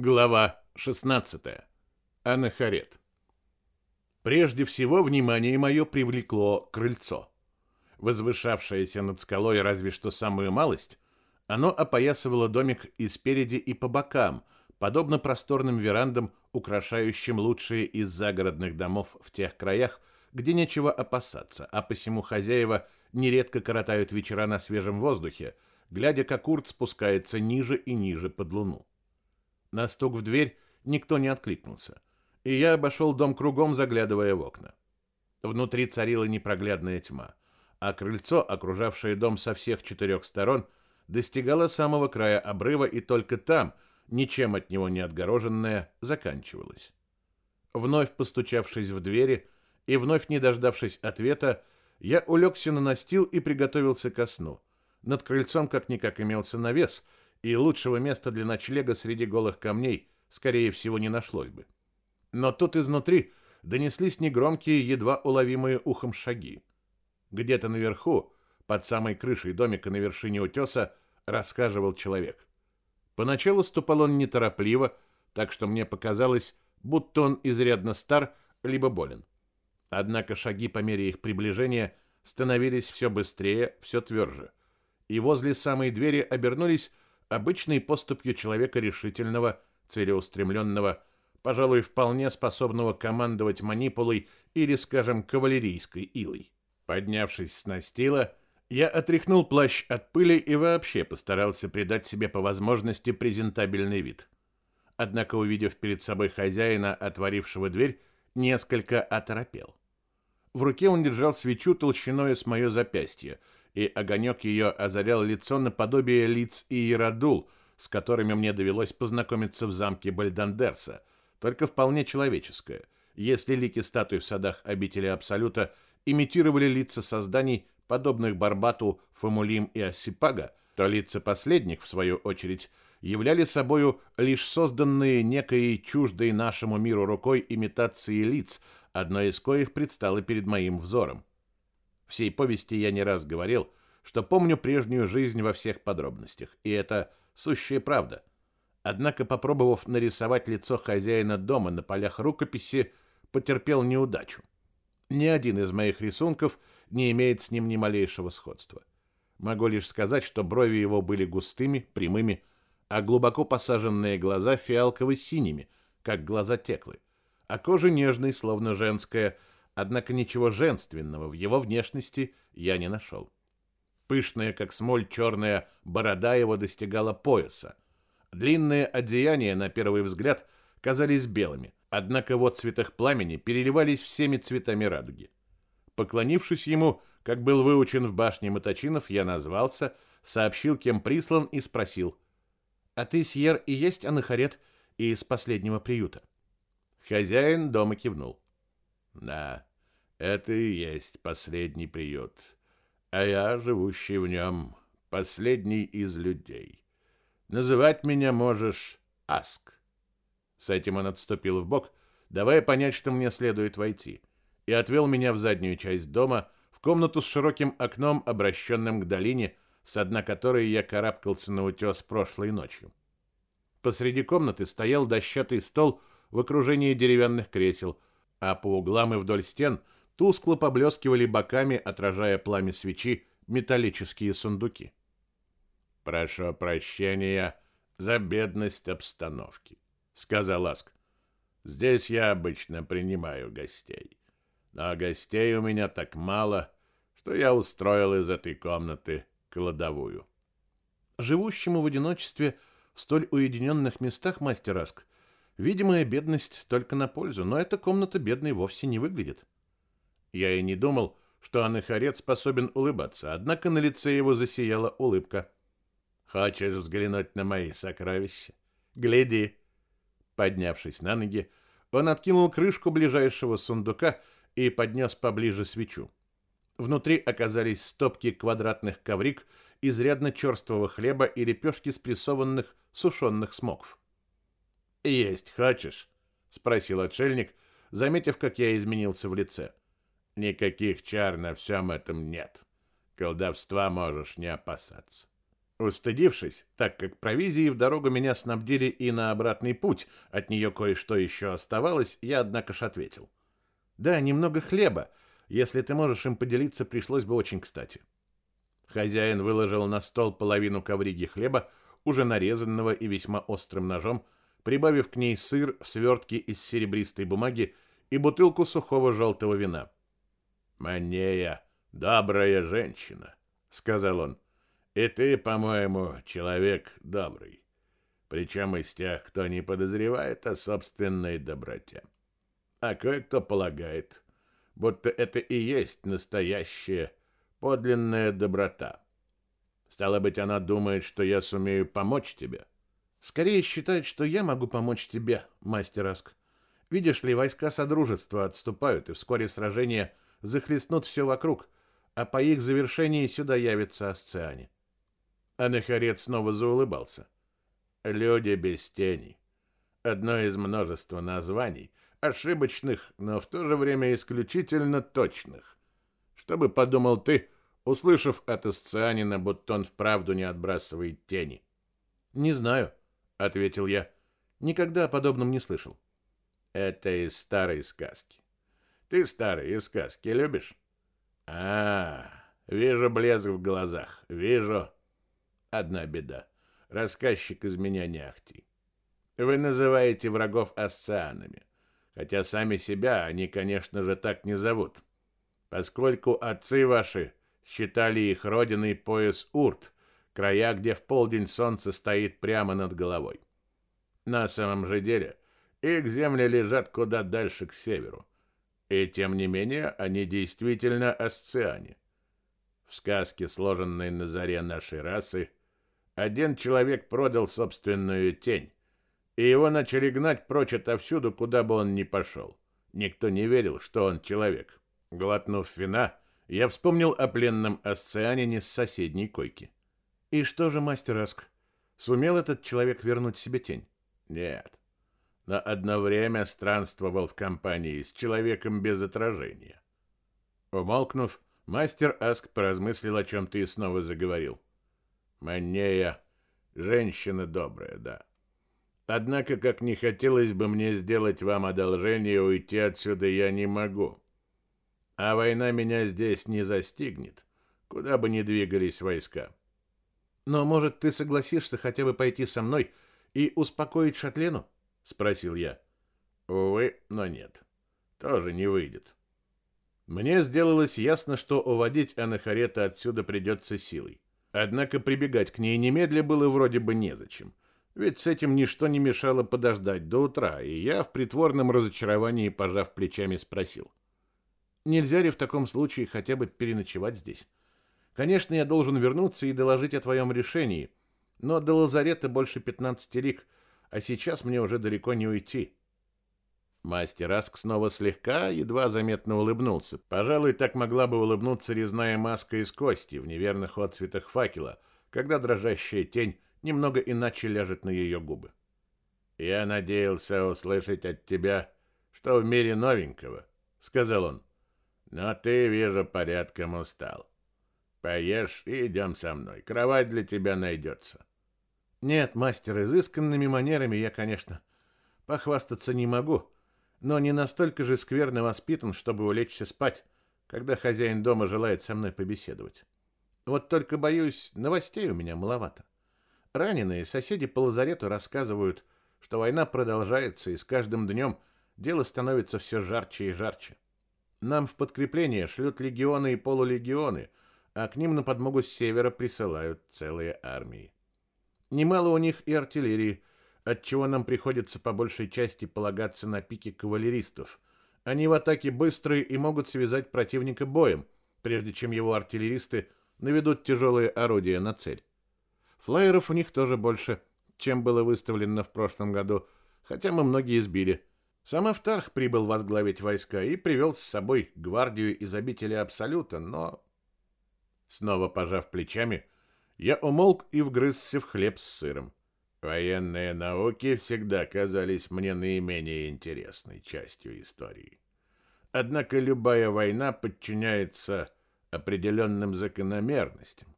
Глава 16. Анахарет. Прежде всего, внимание мое привлекло крыльцо. Возвышавшееся над скалой разве что самую малость, оно опоясывало домик и спереди, и по бокам, подобно просторным верандам, украшающим лучшие из загородных домов в тех краях, где нечего опасаться, а посему хозяева нередко коротают вечера на свежем воздухе, глядя, как урт спускается ниже и ниже под луну. На стук в дверь никто не откликнулся, и я обошел дом кругом, заглядывая в окна. Внутри царила непроглядная тьма, а крыльцо, окружавшее дом со всех четырех сторон, достигало самого края обрыва, и только там, ничем от него не отгороженное, заканчивалось. Вновь постучавшись в двери и вновь не дождавшись ответа, я улегся на настил и приготовился ко сну. Над крыльцом как-никак имелся навес — и лучшего места для ночлега среди голых камней, скорее всего, не нашлось бы. Но тут изнутри донеслись негромкие, едва уловимые ухом шаги. Где-то наверху, под самой крышей домика на вершине утеса, расхаживал человек. Поначалу ступал он неторопливо, так что мне показалось, будто он изрядно стар, либо болен. Однако шаги по мере их приближения становились все быстрее, все тверже. И возле самой двери обернулись обычной поступью человека решительного, целеустремленного, пожалуй, вполне способного командовать манипулой или, скажем, кавалерийской илой. Поднявшись с настила, я отряхнул плащ от пыли и вообще постарался придать себе по возможности презентабельный вид. Однако, увидев перед собой хозяина, отворившего дверь, несколько оторопел. В руке он держал свечу толщиной с мое запястье — и огонек ее озарял лицо наподобие лиц Иерадул, с которыми мне довелось познакомиться в замке Бальдандерса, только вполне человеческое. Если лики статуй в садах обители Абсолюта имитировали лица созданий, подобных Барбату, Фомулим и Осипага, то лица последних, в свою очередь, являли собою лишь созданные некой чуждой нашему миру рукой имитации лиц, одной из коих предстала перед моим взором. Всей повести я не раз говорил, что помню прежнюю жизнь во всех подробностях, и это сущая правда. Однако, попробовав нарисовать лицо хозяина дома на полях рукописи, потерпел неудачу. Ни один из моих рисунков не имеет с ним ни малейшего сходства. Могу лишь сказать, что брови его были густыми, прямыми, а глубоко посаженные глаза фиалково-синими, как глаза Теклы, а кожа нежной, словно женская, Однако ничего женственного в его внешности я не нашел. Пышная, как смоль, черная борода его достигала пояса. Длинные одеяния, на первый взгляд, казались белыми, однако в отцветах пламени переливались всеми цветами радуги. Поклонившись ему, как был выучен в башне Моточинов, я назвался, сообщил, кем прислан, и спросил. «А ты, Сьер, и есть Анахарет из последнего приюта?» Хозяин дома кивнул. «Да, это и есть последний приют, а я, живущий в нем, последний из людей. Называть меня можешь Аск. С этим он отступил в бок, давая понять, что мне следует войти, и отвел меня в заднюю часть дома, в комнату с широким окном, обращенным к долине, с дна которой я карабкался на утес прошлой ночью. Посреди комнаты стоял дощатый стол в окружении деревянных кресел, а по углам и вдоль стен – тускло поблескивали боками, отражая пламя свечи, металлические сундуки. «Прошу прощения за бедность обстановки», — сказал Аск. «Здесь я обычно принимаю гостей, но гостей у меня так мало, что я устроил из этой комнаты кладовую». Живущему в одиночестве в столь уединенных местах, мастер Аск, видимая бедность только на пользу, но эта комната бедной вовсе не выглядит. Я и не думал, что Анахарет способен улыбаться, однако на лице его засияла улыбка. «Хочешь взглянуть на мои сокровища? Гляди!» Поднявшись на ноги, он откинул крышку ближайшего сундука и поднес поближе свечу. Внутри оказались стопки квадратных коврик, изрядно черствого хлеба и лепешки спрессованных сушеных смоков. «Есть хочешь?» — спросил отшельник, заметив, как я изменился в лице. — Никаких чар на всем этом нет. Колдовства можешь не опасаться. Устыдившись, так как провизии в дорогу меня снабдили и на обратный путь, от нее кое-что еще оставалось, я, однако ж, ответил. «Да, немного хлеба. Если ты можешь им поделиться, пришлось бы очень кстати». Хозяин выложил на стол половину ковриги хлеба, уже нарезанного и весьма острым ножом, прибавив к ней сыр в свертке из серебристой бумаги и бутылку сухого желтого вина. «Манея, добрая женщина», — сказал он. И ты, по-моему, человек добрый. Причем из тех, кто не подозревает о собственной доброте. А кое-кто полагает, будто это и есть настоящая, подлинная доброта. Стало быть, она думает, что я сумею помочь тебе. Скорее считает, что я могу помочь тебе, мастер Аск. Видишь ли, войска Содружества отступают, и вскоре сражения захлестнут все вокруг, а по их завершении сюда явится Асциане. Анахарет снова заулыбался. Люди без тени. Одно из множества названий, ошибочных, но в то же время исключительно точных. Что бы подумал ты, услышав от Асцианина, будто он вправду не отбрасывает тени? «Не знаю», — ответил я. «Никогда о подобном не слышал». «Это из старой сказки. Ты старые сказки любишь?» «А, вижу блеск в глазах, вижу. Одна беда. Рассказчик из меня не ахти. Вы называете врагов асцианами, хотя сами себя они, конечно же, так не зовут, поскольку отцы ваши считали их родиной пояс Урт, края, где в полдень солнце стоит прямо над головой. На самом же деле их земли лежат куда дальше к северу, и тем не менее они действительно асциане. В сказке, сложенной на заре нашей расы, один человек продал собственную тень, и его начали гнать прочь отовсюду, куда бы он ни пошел. Никто не верил, что он человек. Глотнув вина, я вспомнил о пленном асцианине с соседней койки. И что же, мастер Аск, сумел этот человек вернуть себе тень? Нет. Но одно время странствовал в компании с человеком без отражения. Умолкнув, мастер Аск поразмыслил о чем-то и снова заговорил. — Маннея — женщина добрая, да. Однако, как не хотелось бы мне сделать вам одолжение, уйти отсюда я не могу. А война меня здесь не застигнет, куда бы ни двигались войска. Но, может, ты согласишься хотя бы пойти со мной и успокоить Шатлену? Спросил я. Увы, но нет. Тоже не выйдет. Мне сделалось ясно, что уводить Анахарета отсюда придется силой. Однако прибегать к ней немедля было вроде бы незачем. Ведь с этим ничто не мешало подождать до утра, и я в притворном разочаровании, пожав плечами, спросил. «Нельзя ли в таком случае хотя бы переночевать здесь? Конечно, я должен вернуться и доложить о твоем решении, но до лазарета больше 15 лик, а сейчас мне уже далеко не уйти». Мастер Аск снова слегка, едва заметно улыбнулся. Пожалуй, так могла бы улыбнуться резная маска из кости в неверных отцветах факела, когда дрожащая тень немного иначе ляжет на ее губы. «Я надеялся услышать от тебя, что в мире новенького», — сказал он. «Но ты, вижу, порядком устал. Поешь и идем со мной. Кровать для тебя найдется». «Нет, мастер, изысканными манерами я, конечно, похвастаться не могу» но не настолько же скверно воспитан, чтобы улечься спать, когда хозяин дома желает со мной побеседовать. Вот только, боюсь, новостей у меня маловато. Раненые соседи по лазарету рассказывают, что война продолжается, и с каждым днем дело становится все жарче и жарче. Нам в подкрепление шлют легионы и полулегионы, а к ним на подмогу с севера присылают целые армии. Немало у них и артиллерии, отчего нам приходится по большей части полагаться на пики кавалеристов. Они в атаке быстрые и могут связать противника боем, прежде чем его артиллеристы наведут тяжелые орудия на цель. Флайеров у них тоже больше, чем было выставлено в прошлом году, хотя мы многие сбили. Сам Автарх прибыл возглавить войска и привел с собой гвардию из обители Абсолюта, но... Снова пожав плечами, я умолк и вгрызся в хлеб с сыром. Военные науки всегда казались мне наименее интересной частью истории. Однако любая война подчиняется определенным закономерностям.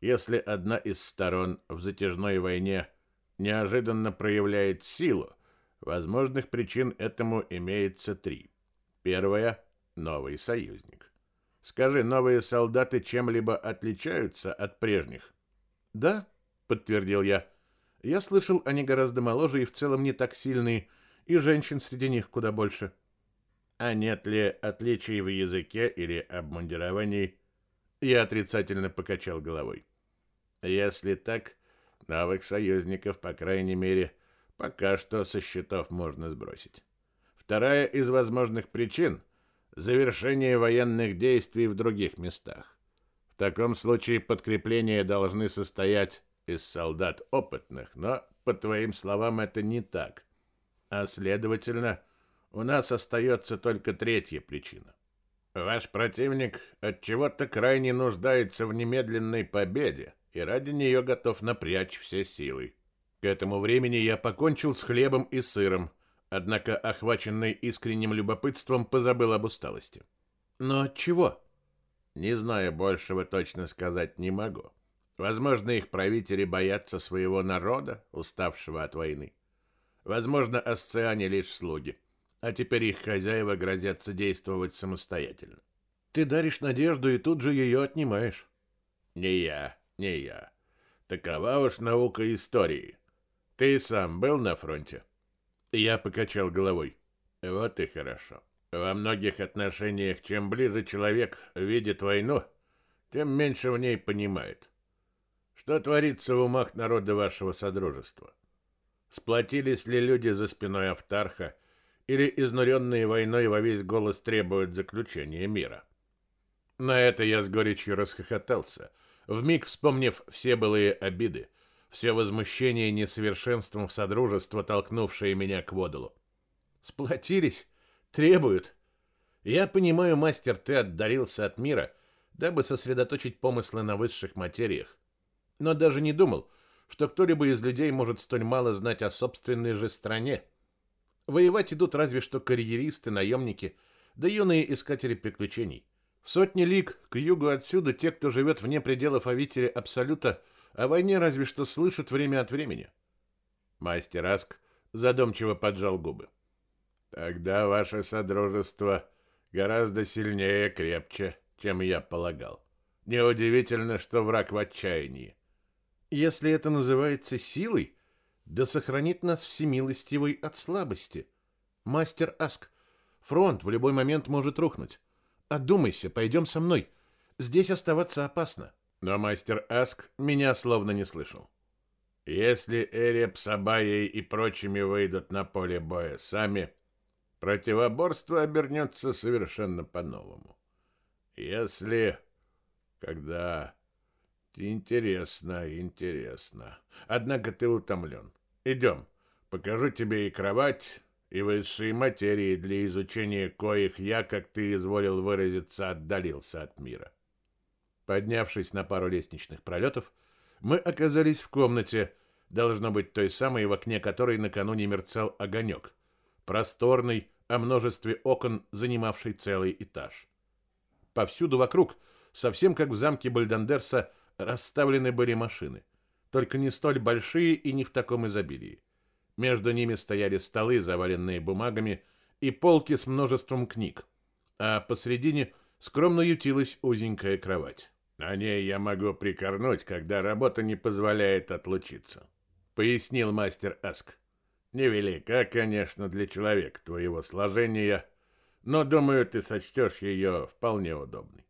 Если одна из сторон в затяжной войне неожиданно проявляет силу, возможных причин этому имеется три. Первая – новый союзник. Скажи, новые солдаты чем-либо отличаются от прежних? Да, подтвердил я. Я слышал, они гораздо моложе и в целом не так сильные, и женщин среди них куда больше. А нет ли отличий в языке или обмундировании? Я отрицательно покачал головой. Если так, новых союзников, по крайней мере, пока что со счетов можно сбросить. Вторая из возможных причин – завершение военных действий в других местах. В таком случае подкрепления должны состоять из солдат опытных, но, по твоим словам, это не так. А следовательно, у нас остается только третья причина. Ваш противник от чего-то крайне нуждается в немедленной победе и ради нее готов напрячь все силы. К этому времени я покончил с хлебом и сыром, однако охваченный искренним любопытством позабыл об усталости. Но от чего? Не знаю, большего точно сказать не могу. Возможно, их правители боятся своего народа, уставшего от войны. Возможно, Асциане лишь слуги, а теперь их хозяева грозятся действовать самостоятельно. Ты даришь надежду и тут же ее отнимаешь. Не я, не я. Такова уж наука истории. Ты сам был на фронте? Я покачал головой. Вот и хорошо. Во многих отношениях, чем ближе человек видит войну, тем меньше в ней понимает. Что творится в умах народа вашего содружества? Сплотились ли люди за спиной Автарха, или изнуренные войной во весь голос требуют заключения мира? На это я с горечью расхохотался, вмиг вспомнив все былые обиды, все возмущение несовершенством содружества, толкнувшее меня к водолу. Сплотились? Требуют? Я понимаю, мастер, ты отдарился от мира, дабы сосредоточить помыслы на высших материях но даже не думал, что кто-либо из людей может столь мало знать о собственной же стране. Воевать идут разве что карьеристы, наемники, да юные искатели приключений. В сотни лиг к югу отсюда те, кто живет вне пределов Авители Абсолюта, о войне разве что слышат время от времени. Мастер Аск задумчиво поджал губы. Тогда ваше содружество гораздо сильнее, крепче, чем я полагал. Неудивительно, что враг в отчаянии. Если это называется силой, да сохранит нас всемилостивый от слабости. Мастер Аск, фронт в любой момент может рухнуть. Одумайся, пойдем со мной. Здесь оставаться опасно. Но мастер Аск меня словно не слышал. Если Эреб с Абаей и прочими выйдут на поле боя сами, противоборство обернется совершенно по-новому. Если... Когда... Интересно, интересно. Однако ты утомлен. Идем. Покажу тебе и кровать, и высшие материи, для изучения коих я, как ты изволил выразиться, отдалился от мира. Поднявшись на пару лестничных пролетов, мы оказались в комнате, должно быть той самой, в окне которой накануне мерцал огонек, просторный, о множестве окон, занимавший целый этаж. Повсюду вокруг, совсем как в замке Бальдандерса, Расставлены были машины, только не столь большие и не в таком изобилии. Между ними стояли столы, заваленные бумагами, и полки с множеством книг, а посредине скромно ютилась узенькая кровать. На ней я могу прикорнуть, когда работа не позволяет отлучиться, пояснил мастер Аск. Невелика, конечно, для человека твоего сложения, но, думаю, ты сочтешь ее вполне удобной.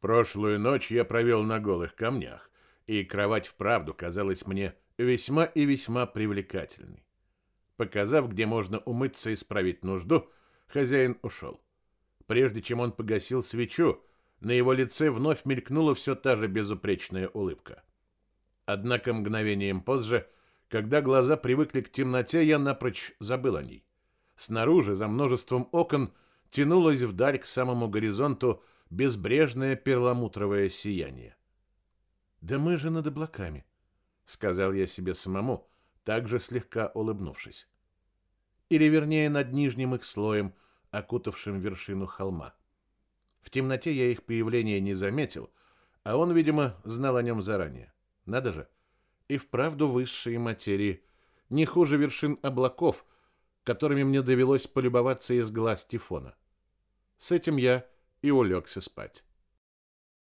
Прошлую ночь я провел на голых камнях, и кровать вправду казалась мне весьма и весьма привлекательной. Показав, где можно умыться и справить нужду, хозяин ушел. Прежде чем он погасил свечу, на его лице вновь мелькнула все та же безупречная улыбка. Однако мгновением позже, когда глаза привыкли к темноте, я напрочь забыл о ней. Снаружи, за множеством окон, тянулась вдаль к самому горизонту безбрежное перламутровое сияние. «Да мы же над облаками», — сказал я себе самому, также слегка улыбнувшись. Или, вернее, над нижним их слоем, окутавшим вершину холма. В темноте я их появления не заметил, А он, видимо, знал о нем заранее. Надо же. И вправду высшие материи. Не хуже вершин облаков, которыми мне довелось полюбоваться из глаз Тифона. С этим я и улегся спать.